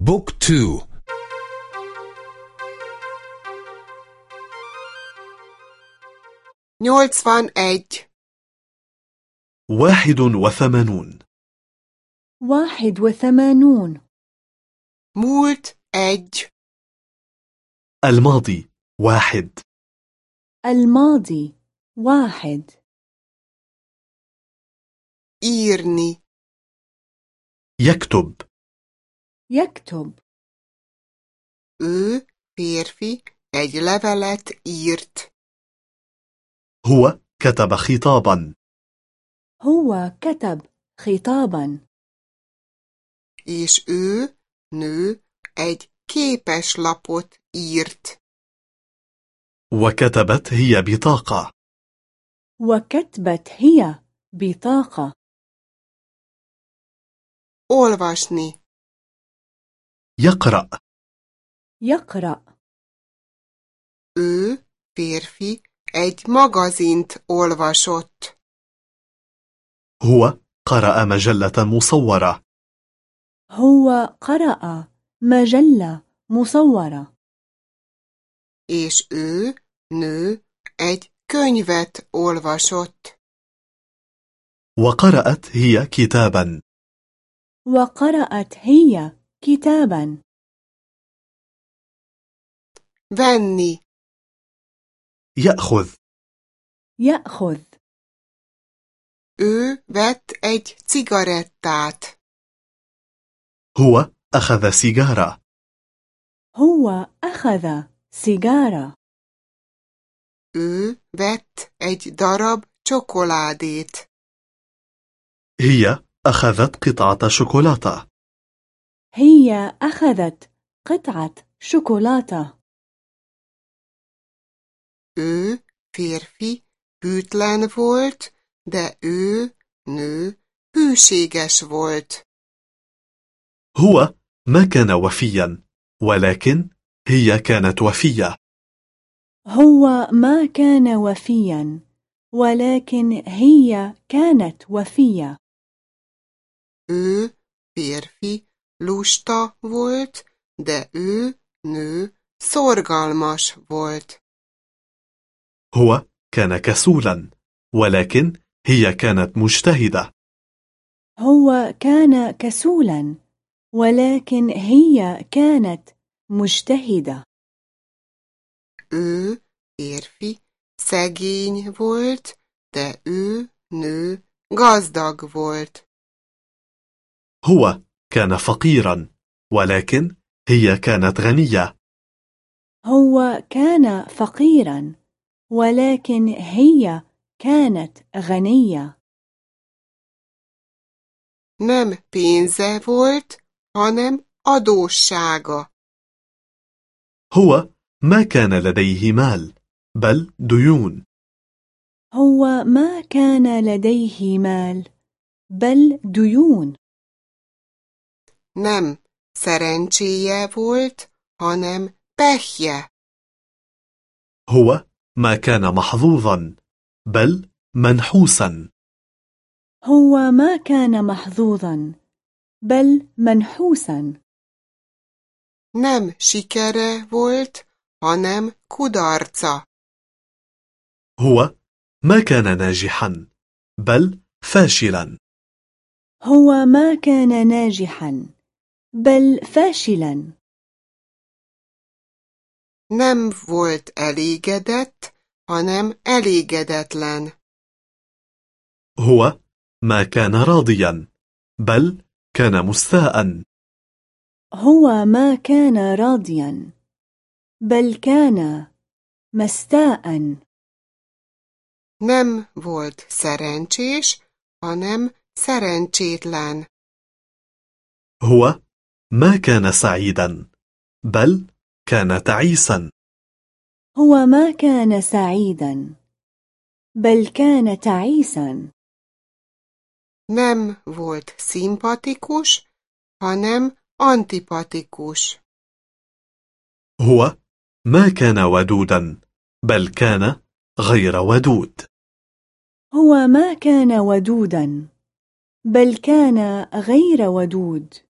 بوك تو. nyolcvan egy واحد وثمانون. واحد وثمانون. múlt egy الماضي واحد. الماضي واحد. írni يكتب. يكتب. Ő férfi egy levelet írt هو كتب خطابا. هو كتب خطابا. És ő nő egy képeslapot írt. وكتبت هي بطاقة. وكتبت هي بطاقة. Olvasni يقرأ. يقرأ. Ő férfi egy magazint olvasott. هو قرأ مجلة مصورة. هو قرأ مجلة مصورة. És ő nő egy könyvet olvasott. وقرأت هي كتابا. وقرأت هي كتابا. venni يأخذ. يأخذ. Ő vett egy cigarettát. هو أخذ سيجارة. هو أخذ سيجارة. Ő vett egy darab csokoládét. هي أخذت قطعة شوكولاتة. هي أخذت قطعة شوكولاتة. Ő férfi hűtlen volt, de ő nő hűséges volt. هو ما كان وفيا ولكن هي كانت وفية. هو ما كان وفيا ولكن هي كانت وفية. Ő férfi lusta volt, de ő nő szorgalmas volt. هو كان كسولا ولكن هي كانت مجتهدة هو كان كسولا ولكن هي كانت مجتهدة Ő férfi szegény volt, de ő nő gazdag volt. هو كان فقيرا ولكن هي كانت غنية. هو كان فقيرا ولكن هي كانت غنية. Nem pénze volt, hanem adóssága. هو ما كان لديه مال بل ديون. هو ما كان لديه مال بل ديون. Nem szerencséje volt, hanem pehje. هو ما كان محظوظا بل منحوسا هو ما كان محظوظا بل منحوسا Nem sikere volt, hanem kudarca. هو ما كان ناجحا بل فاشلا هو ما كان ناجحا بل فاشلا Nem volt elégedett, hanem elégedetlen. هو ما كان راضيا بل كان مستاء هو ما كان راضيا بل كان مستاء Nem volt szerencsés, hanem szerencsétlen. هو ما كان سعيدا بل كان تعيسا. هو ما كان سعيدا بل كان تعيسا. Nem volt szimpatikus, hanem antipatikus. هو ما كان ودودا بل كان غير ودود. هو ما كان ودودا بل كان غير ودود.